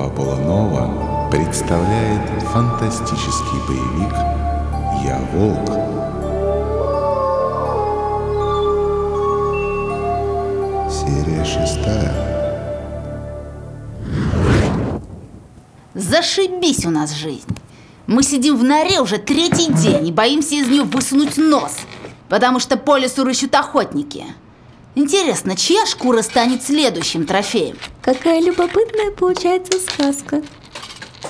Нова представляет фантастический боевик «Я волк». Серия шестая. Зашибись у нас жизнь. Мы сидим в норе уже третий день и боимся из нее высунуть нос, потому что по лесу рыщут охотники. Интересно, чья шкура станет следующим трофеем? Какая любопытная получается сказка.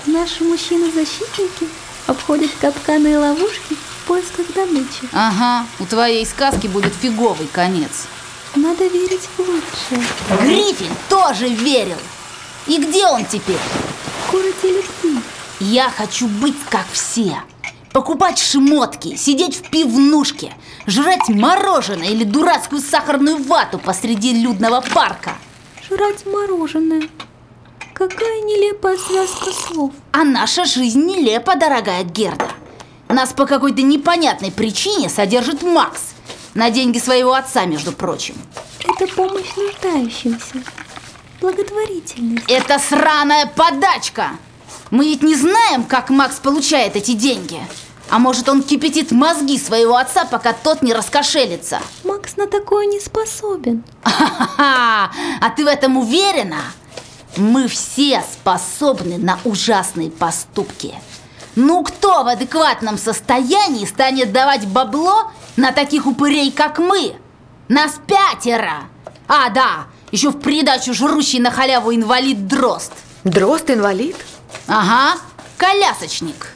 Наши мужчины-защитники обходят капканы и ловушки в поисках добычи. Ага, у твоей сказки будет фиговый конец. Надо верить в лучшее. Гриффин тоже верил. И где он теперь? В городе любви. Я хочу быть как все. Покупать шмотки, сидеть в пивнушке, жрать мороженое или дурацкую сахарную вату посреди людного парка. Жрать мороженое. Какая нелепая связка слов. А наша жизнь нелепа, дорогая Герда. Нас по какой-то непонятной причине содержит Макс. На деньги своего отца, между прочим. Это помощь нуждающимся. Благотворительность. Это сраная подачка! Мы ведь не знаем, как Макс получает эти деньги. А может, он кипятит мозги своего отца, пока тот не раскошелится? Макс на такое не способен. Ха-ха! А ты в этом уверена? Мы все способны на ужасные поступки. Ну кто в адекватном состоянии станет давать бабло на таких упырей, как мы? Нас пятеро! А, да, еще в придачу жрущий на халяву инвалид Дрозд. Дрозд инвалид? Ага, колясочник.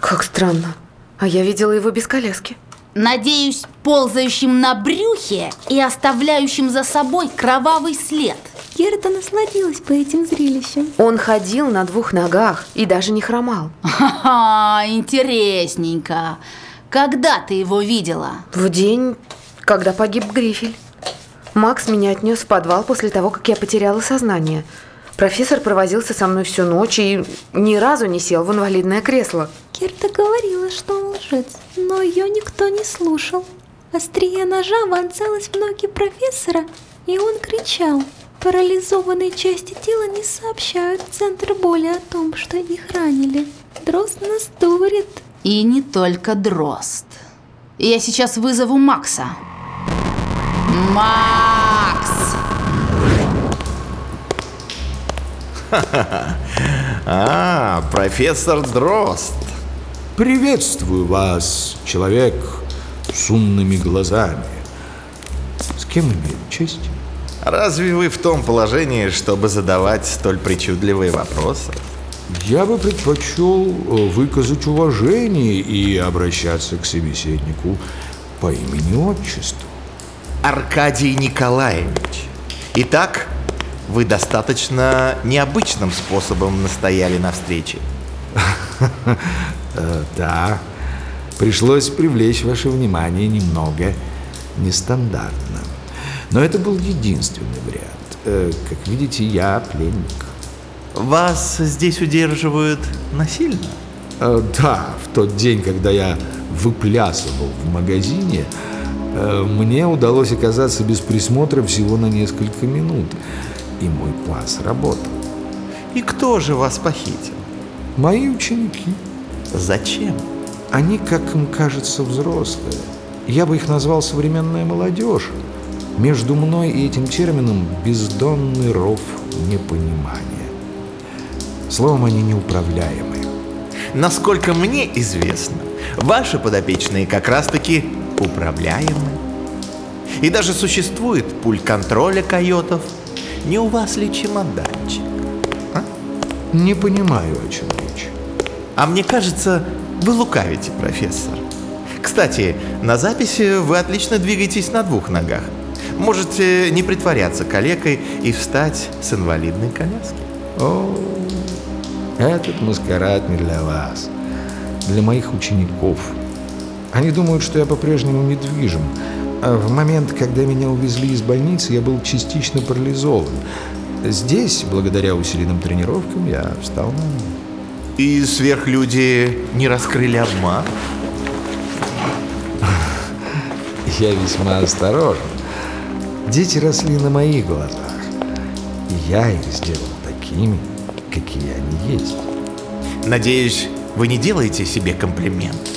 Как странно. А я видела его без коляски. Надеюсь, ползающим на брюхе и оставляющим за собой кровавый след. Герда насладилась бы этим зрелищем. Он ходил на двух ногах и даже не хромал. Ха-ха, интересненько. Когда ты его видела? В день, когда погиб Грифель. Макс меня отнес в подвал после того, как я потеряла сознание. Профессор провозился со мной всю ночь и ни разу не сел в инвалидное кресло. Герда говорила, что он лжец, но ее никто не слушал. Острие ножа вонзалось в ноги профессора, и он кричал. Парализованные части тела не сообщают центр боли о том, что их ранили. Дрозд нас дурит. И не только Дрозд. Я сейчас вызову Макса. Макс! А, профессор Дрозд. Приветствую вас, человек с умными глазами. С кем имею честь? Разве вы в том положении, чтобы задавать столь причудливые вопросы? Я бы предпочел э, выказать уважение и обращаться к собеседнику по имени-отчеству. Аркадий Николаевич. Итак, вы достаточно необычным способом настояли на встрече. Э, Да, пришлось привлечь ваше внимание немного нестандартно. Но это был единственный вариант. Э, Как видите, я пленник. Вас здесь удерживают насильно? Э, Да, в тот день, когда я выплясывал в магазине, мне удалось оказаться без присмотра всего на несколько минут. И мой план сработал. И кто же вас похитил? Мои ученики, Зачем? они, как им кажется, взрослые. Я бы их назвал современная молодежь. Между мной и этим термином бездонный ров непонимания. Словом, они неуправляемые. Насколько мне известно, ваши подопечные как раз-таки управляемы. И даже существует пульт контроля койотов. Не у вас ли чемоданчик? Не понимаю, о чем речь. А мне кажется, вы лукавите, профессор. Кстати, на записи вы отлично двигаетесь на двух ногах. Можете не притворяться калекой и встать с инвалидной коляски. О, этот маскарад не для вас, для моих учеников. Они думают, что я по-прежнему недвижим. А в момент, когда меня увезли из больницы, я был частично парализован. Здесь, благодаря усиленным тренировкам, я встал на ноги. И сверхлюди не раскрыли обман? Я весьма осторожен. Дети росли на моих глазах. И я их сделал такими, какие они есть. Надеюсь, вы не делаете себе комплимент.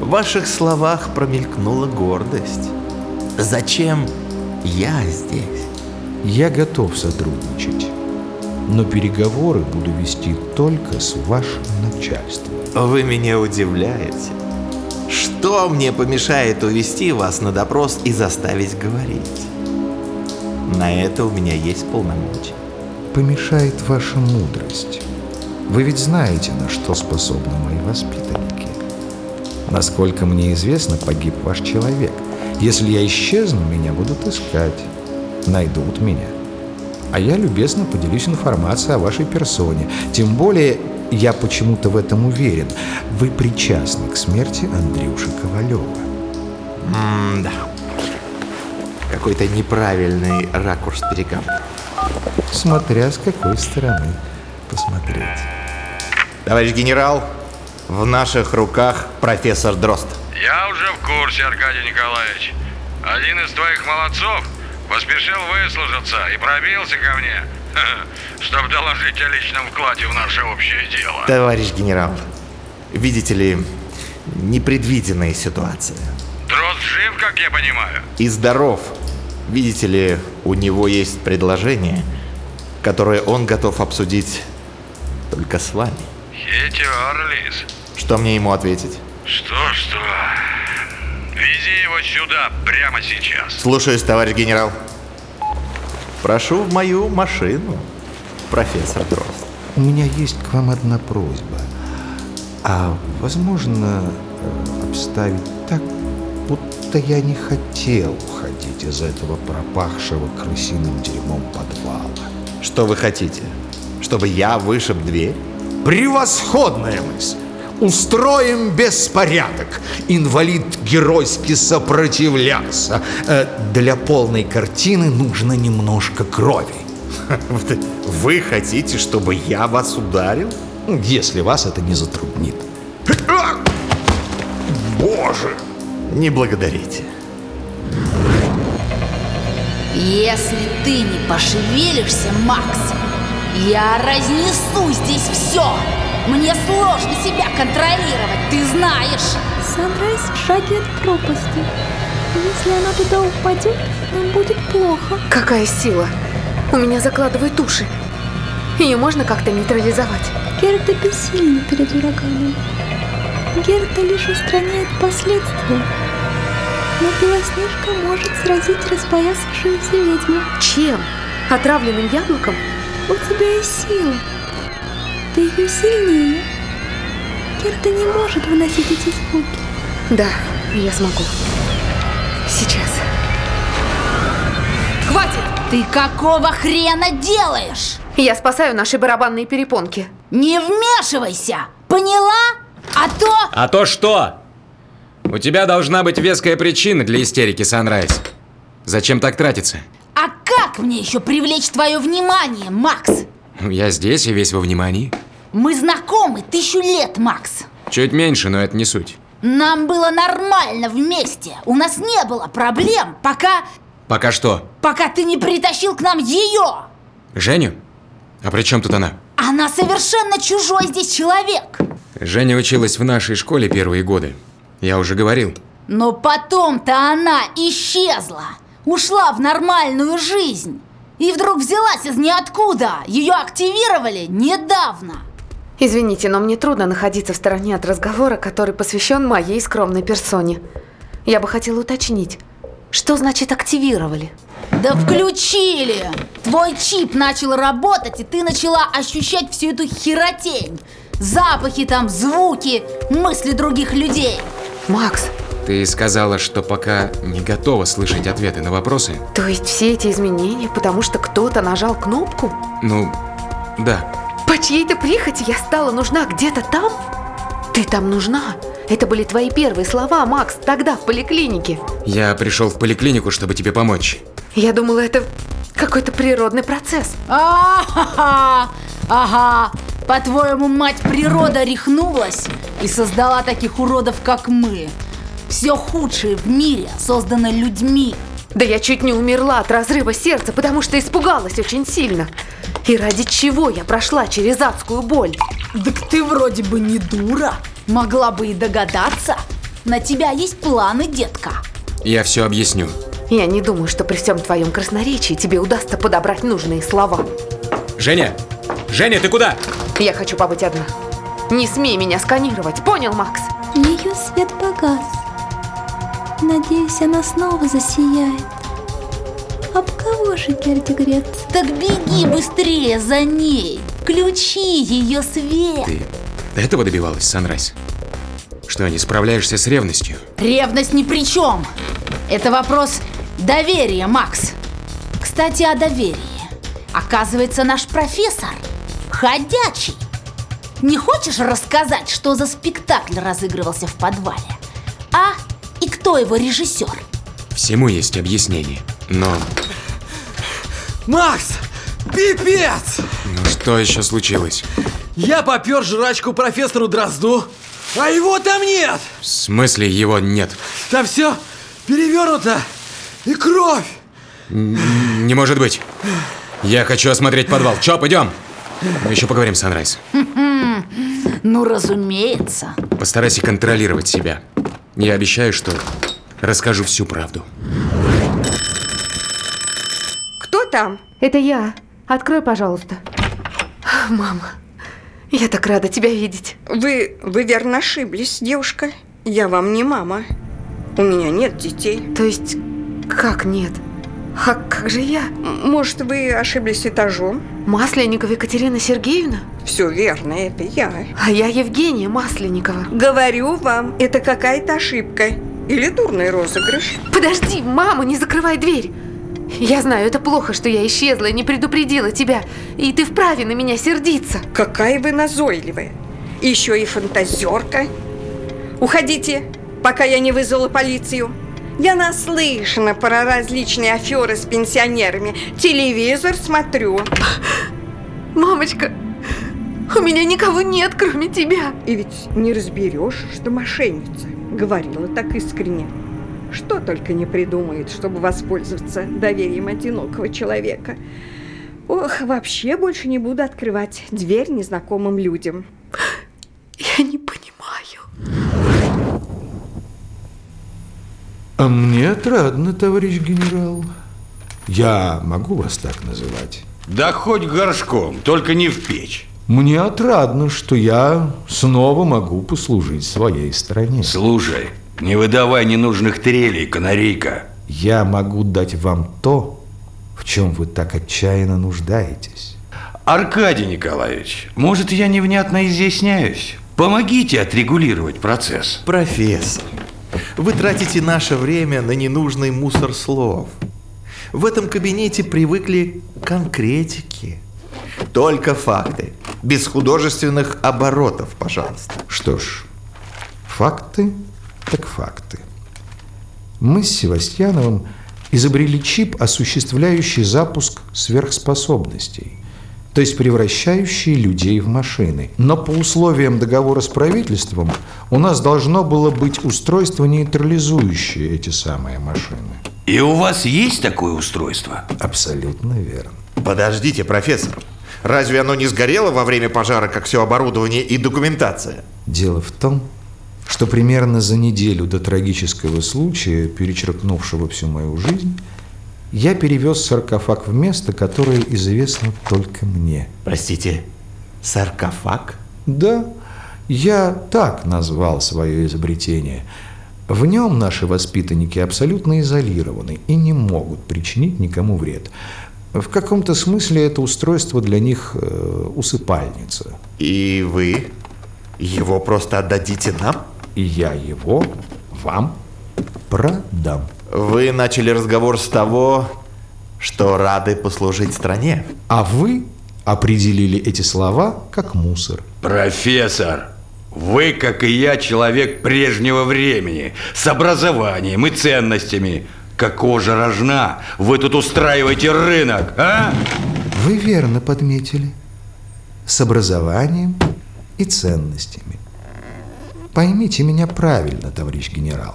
В ваших словах промелькнула гордость. Зачем я здесь? Я готов сотрудничать, но переговоры буду вести только с вашим начальством. Вы меня удивляете. Что мне помешает увести вас на допрос и заставить говорить? На это у меня есть полномочия. Помешает ваша мудрость. Вы ведь знаете, на что способны мои воспитанники. Насколько мне известно, погиб ваш человек. Если я исчезну, меня будут искать. Найдут меня. А я любезно поделюсь информацией о вашей персоне. Тем более, я почему-то в этом уверен. Вы причастны к смерти Андрюши Ковалева. М-да. Какой-то неправильный ракурс переговоров. Смотря с какой стороны посмотреть. Товарищ генерал, в наших руках профессор Дрозд. Я уже в курсе, Аркадий Николаевич. Один из твоих молодцов поспешил выслужиться и пробился ко мне, чтобы доложить о личном вкладе в наше общее дело. Товарищ генерал, видите ли, непредвиденная ситуация. Дрозд жив, как я понимаю? И здоров. Видите ли, у него есть предложение, которое он готов обсудить только с вами. Хитер, Лис. Что мне ему ответить? Что-что? Вези его сюда прямо сейчас. Слушаюсь, товарищ генерал. Прошу в мою машину, профессор Дрозд. У меня есть к вам одна просьба. А возможно э, обставить так, будто я не хотел уходить из этого пропахшего крысиным дерьмом подвала. Что вы хотите? Чтобы я вышиб дверь? Превосходная мысль! Устроим беспорядок. Инвалид геройски сопротивлялся. Э, для полной картины нужно немножко крови. Вы хотите, чтобы я вас ударил? Если вас это не затруднит. Боже! Не благодарите. Если ты не пошевелишься, Макс, я разнесу здесь все. Мне сложно себя контролировать, ты знаешь. Санрайз в шаге от пропасти. Если она туда упадет, нам будет плохо. Какая сила! У меня закладывают уши. Ее можно как-то нейтрализовать? Герда бессильна перед ураганом. Герда лишь устраняет последствия. Но Белоснежка может сразить распоясавшуюся ведьму. Чем? Отравленным яблоком? У тебя есть сила. Ты ее сильнее. Герда не может выносить эти звуки. Да, я смогу. Сейчас. Хватит! Ты какого хрена делаешь? Я спасаю наши барабанные перепонки. Не вмешивайся, поняла? А то... А то что? У тебя должна быть веская причина для истерики, Санрайз. Зачем так тратиться? А как мне еще привлечь твое внимание, Макс? Я здесь и весь во внимании. Мы знакомы тысячу лет, Макс. Чуть меньше, но это не суть. Нам было нормально вместе. У нас не было проблем, пока... Пока что? Пока ты не притащил к нам ее. Женю? А при чем тут она? Она совершенно чужой здесь человек. Женя училась в нашей школе первые годы. Я уже говорил. Но потом-то она исчезла. Ушла в нормальную жизнь. И вдруг взялась из ниоткуда. Ее активировали недавно. Извините, но мне трудно находиться в стороне от разговора, который посвящен моей скромной персоне. Я бы хотела уточнить, что значит активировали? Да включили! Твой чип начал работать, и ты начала ощущать всю эту херотень. Запахи там, звуки, мысли других людей. Макс, Ты сказала, что пока не готова слышать ответы на вопросы? то есть все эти изменения, потому что кто-то нажал кнопку? Ну, да. По чьей-то прихоти я стала нужна где-то там? Ты там нужна? Это были твои первые слова, Макс, тогда в поликлинике. Я пришел в поликлинику, чтобы тебе помочь. Я думала, это какой-то природный процесс. А-ха-ха! Ага, по-твоему, мать природа рехнулась и создала таких уродов, как мы. Все худшее в мире создано людьми. Да я чуть не умерла от разрыва сердца, потому что испугалась очень сильно. И ради чего я прошла через адскую боль? Так ты вроде бы не дура. Могла бы и догадаться. На тебя есть планы, детка. Я все объясню. Я не думаю, что при всем твоем красноречии тебе удастся подобрать нужные слова. Женя! Женя, ты куда? Я хочу побыть одна. Не смей меня сканировать, понял, Макс? Ее свет погас. Надеюсь, она снова засияет. Об кого же Гердигрет? Так беги быстрее за ней. Ключи ее свет. Ты этого добивалась, Санрайз? Что, не справляешься с ревностью? Ревность ни при чем. Это вопрос доверия, Макс. Кстати, о доверии. Оказывается, наш профессор ходячий. Не хочешь рассказать, что за спектакль разыгрывался в подвале? Кто его режиссер? Всему есть объяснение. Но Макс! Пипец! ну что еще случилось? Я попер жрачку профессору Дрозду, а его там нет! В смысле его нет? Там все перевернуто и кровь! Не может быть. Я хочу осмотреть подвал. Чоп, идем. Мы еще поговорим, Санрайз. Ну, разумеется. Постарайся контролировать себя. Я обещаю, что расскажу всю правду. Кто там? Это я. Открой, пожалуйста. Мама, я так рада тебя видеть. Вы, вы верно ошиблись, девушка. Я вам не мама. У меня нет детей. То есть, как нет? А как же я? Может, вы ошиблись этажом? Масленникова Екатерина Сергеевна? Все верно, это я. А я Евгения Масленникова. Говорю вам, это какая-то ошибка. Или дурный розыгрыш. Подожди, мама, не закрывай дверь. Я знаю, это плохо, что я исчезла и не предупредила тебя. И ты вправе на меня сердиться. Какая вы назойливая. Еще и фантазерка. Уходите, пока я не вызвала полицию. Я наслышана про различные аферы с пенсионерами. Телевизор смотрю. Мамочка, у меня никого нет, кроме тебя. И ведь не разберешь, что мошенница. Говорила так искренне. Что только не придумает, чтобы воспользоваться доверием одинокого человека. Ох, вообще больше не буду открывать дверь незнакомым людям. Я не понимаю. А мне отрадно, товарищ генерал. Я могу вас так называть? Да хоть горшком, только не в печь. Мне отрадно, что я снова могу послужить своей стране. Слушай, не выдавай ненужных трелей, канарейка. Я могу дать вам то, в чем вы так отчаянно нуждаетесь. Аркадий Николаевич, может, я невнятно изъясняюсь? Помогите отрегулировать процесс. Профессор, вы тратите наше время на ненужный мусор слов. В этом кабинете привыкли к конкретике. Только факты, без художественных оборотов, пожалуйста. Что ж, факты так факты. Мы с Севастьяновым изобрели чип, осуществляющий запуск сверхспособностей, то есть превращающий людей в машины. Но по условиям договора с правительством у нас должно было быть устройство, нейтрализующее эти самые машины. И у вас есть такое устройство? Абсолютно верно. Подождите, профессор. Разве оно не сгорело во время пожара, как все оборудование и документация? Дело в том, что примерно за неделю до трагического случая, перечеркнувшего всю мою жизнь, я перевез саркофаг в место, которое известно только мне. Простите, саркофаг? Да, я так назвал свое изобретение. В нем наши воспитанники абсолютно изолированы и не могут причинить никому вред. В каком-то смысле это устройство для них э, усыпальница. И вы его просто отдадите нам? И я его вам продам. Вы начали разговор с того, что рады послужить стране. А вы определили эти слова как мусор. Профессор, вы, как и я, человек прежнего времени, с образованием и ценностями. Какого же рожна вы тут устраиваете рынок, а? Вы верно подметили. С образованием и ценностями. Поймите меня правильно, товарищ генерал.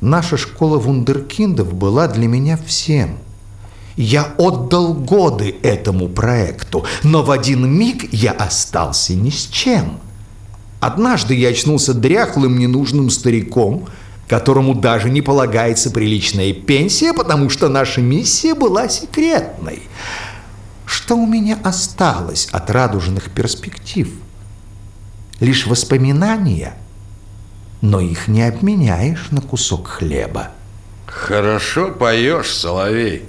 Наша школа вундеркиндов была для меня всем. Я отдал годы этому проекту, но в один миг я остался ни с чем. Однажды я очнулся дряхлым, ненужным стариком, которому даже не полагается приличная пенсия, потому что наша миссия была секретной. Что у меня осталось от радужных перспектив? Лишь воспоминания, но их не обменяешь на кусок хлеба. Хорошо поешь, Соловей.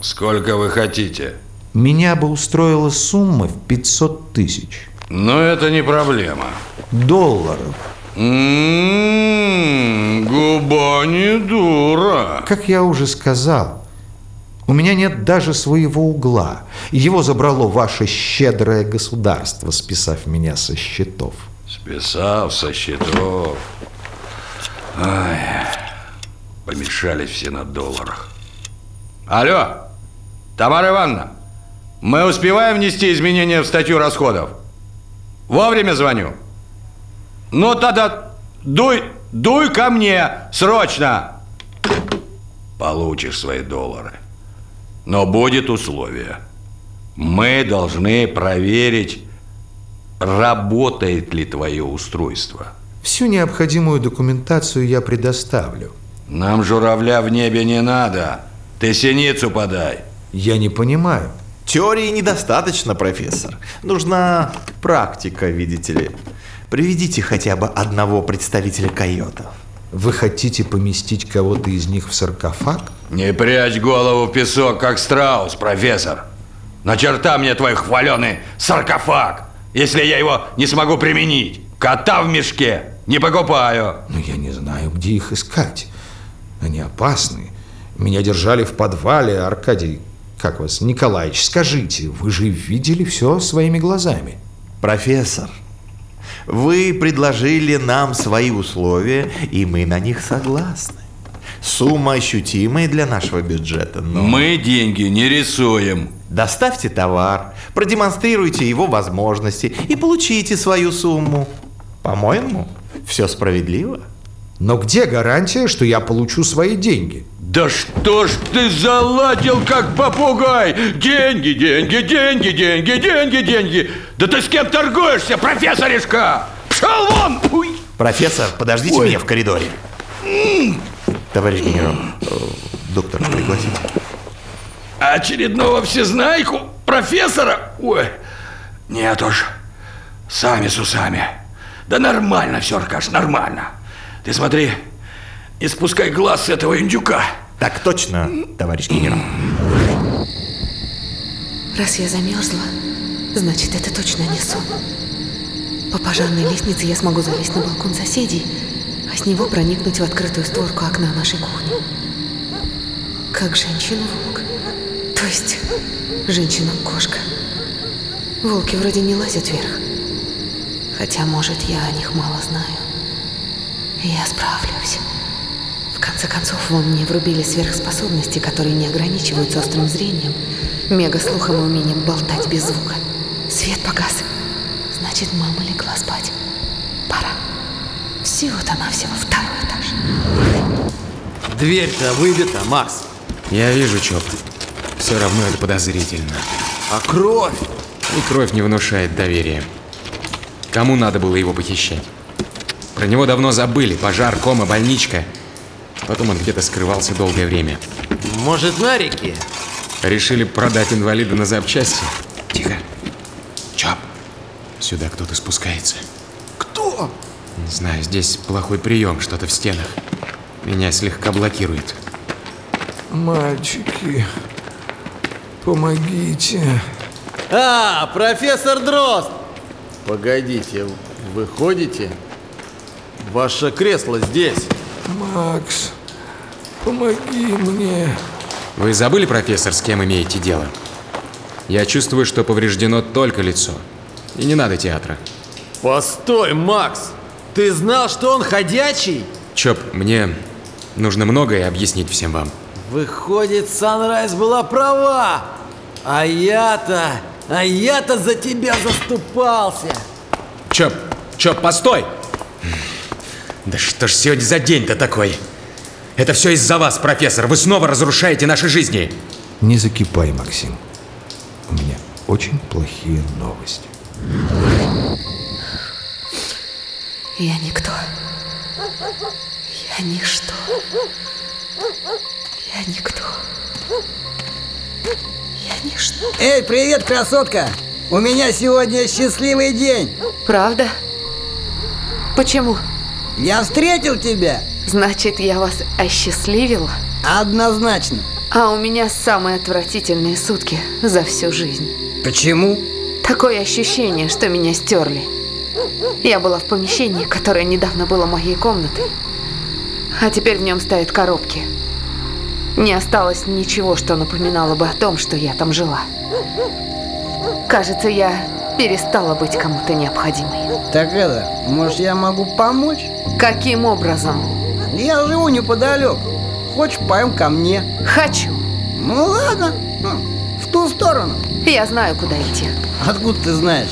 Сколько вы хотите? Меня бы устроила сумма в 500 тысяч Но это не проблема. долларов. М-м, губа не дура. Как я уже сказал, у меня нет даже своего угла. Его забрало ваше щедрое государство, списав меня со счетов. Списав со счетов. Ай, помешались все на долларах. Алло, Тамара Ивановна, мы успеваем внести изменения в статью расходов? Вовремя звоню. Ну тогда дуй, дуй ко мне, срочно. Получишь свои доллары. Но будет условие. Мы должны проверить, работает ли твое устройство. Всю необходимую документацию я предоставлю. Нам журавля в небе не надо. Ты синицу подай. Я не понимаю. Теории недостаточно, профессор. Нужна практика, видите ли. Приведите хотя бы одного представителя койотов. Вы хотите поместить кого-то из них в саркофаг? Не прячь голову в песок, как страус, профессор. На черта мне твой хваленый саркофаг, если я его не смогу применить. Кота в мешке не покупаю. Но я не знаю, где их искать. Они опасны. Меня держали в подвале, Аркадий, как вас, Николаевич, скажите, вы же видели все своими глазами. Профессор, вы предложили нам свои условия, и мы на них согласны. Сумма ощутимая для нашего бюджета, но... Мы деньги не рисуем. Доставьте товар, продемонстрируйте его возможности и получите свою сумму. По-моему, все справедливо. Но где гарантия, что я получу свои деньги? Да что ж ты заладил, как попугай? Деньги, деньги, деньги, деньги, деньги, деньги. Да ты с кем торгуешься, профессоришка? Пшел вон! Уй. Профессор, подождите меня в коридоре. Товарищ генерал, э, доктор, пригласите. Очередного всезнайку? Профессора? Ой, нет уж. Сами с усами. Да нормально все, Аркаш, нормально. Ты смотри, не спускай глаз с этого индюка. Так точно, товарищ генерал. Раз я замерзла, значит, это точно не сон. По пожарной лестнице я смогу залезть на балкон соседей, а с него проникнуть в открытую створку окна нашей кухни. Как женщина-волк. То есть, женщина-кошка. Волки вроде не лазят вверх. Хотя, может, я о них мало знаю. Я справлюсь. В конце концов, во мне врубили сверхспособности, которые не ограничиваются острым зрением, мегаслухом и умением болтать без звука. Свет погас. Значит, мама легла спать. Пора. Всего-то навсего второй этаж. Дверь-то выбита, Макс. Я вижу, Чоп. Все равно это подозрительно. А кровь? И кровь не внушает доверия. Кому надо было его похищать? Про него давно забыли. Пожар, кома, больничка. Потом он где-то скрывался долгое время. Может, на реке? Решили продать инвалида на запчасти. Тихо. Чоп. Сюда кто-то спускается. Кто? Не знаю, здесь плохой прием, что-то в стенах. Меня слегка блокирует. Мальчики, помогите. А, профессор Дрозд! Погодите, вы ходите? Ваше кресло здесь. Макс, помоги мне. Вы забыли, профессор, с кем имеете дело? Я чувствую, что повреждено только лицо. И не надо театра. Постой, Макс! Ты знал, что он ходячий? Чоп, мне нужно многое объяснить всем вам. Выходит, Санрайз была права. А я-то, а я-то за тебя заступался. Чоп, Чоп, постой! Да что ж сегодня за день-то такой? Это все из-за вас, профессор. Вы снова разрушаете наши жизни. Не закипай, Максим. У меня очень плохие новости. Я никто. Я ничто. Я никто. Я ничто. Эй, привет, красотка! У меня сегодня счастливый день. Правда? Почему? Я встретил тебя. Значит, я вас осчастливила? Однозначно. А у меня самые отвратительные сутки за всю жизнь. Почему? Такое ощущение, что меня стерли. Я была в помещении, которое недавно было моей комнатой. А теперь в нем стоят коробки. Не осталось ничего, что напоминало бы о том, что я там жила. Кажется, я перестала быть кому-то необходимой. Так это, может, я могу помочь? Каким образом? Я живу неподалеку. Хочешь, поем ко мне? Хочу. Ну ладно, Хм, в ту сторону. Я знаю, куда идти. Откуда ты знаешь?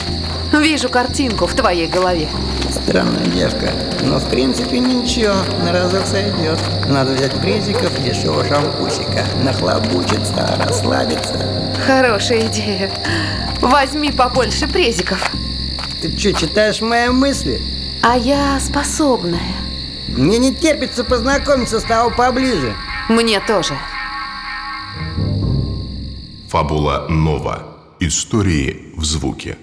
Вижу картинку в твоей голове. Странная девка. Но в принципе ничего, на разок сойдет. Надо взять презиков дешевого шампусика. Нахлобучиться, расслабиться. Хорошая идея. Возьми побольше презиков. Ты что, читаешь мои мысли? А я способная. Мне не терпится познакомиться с тобой поближе. Мне тоже. Фабула Нова. Истории в звуке.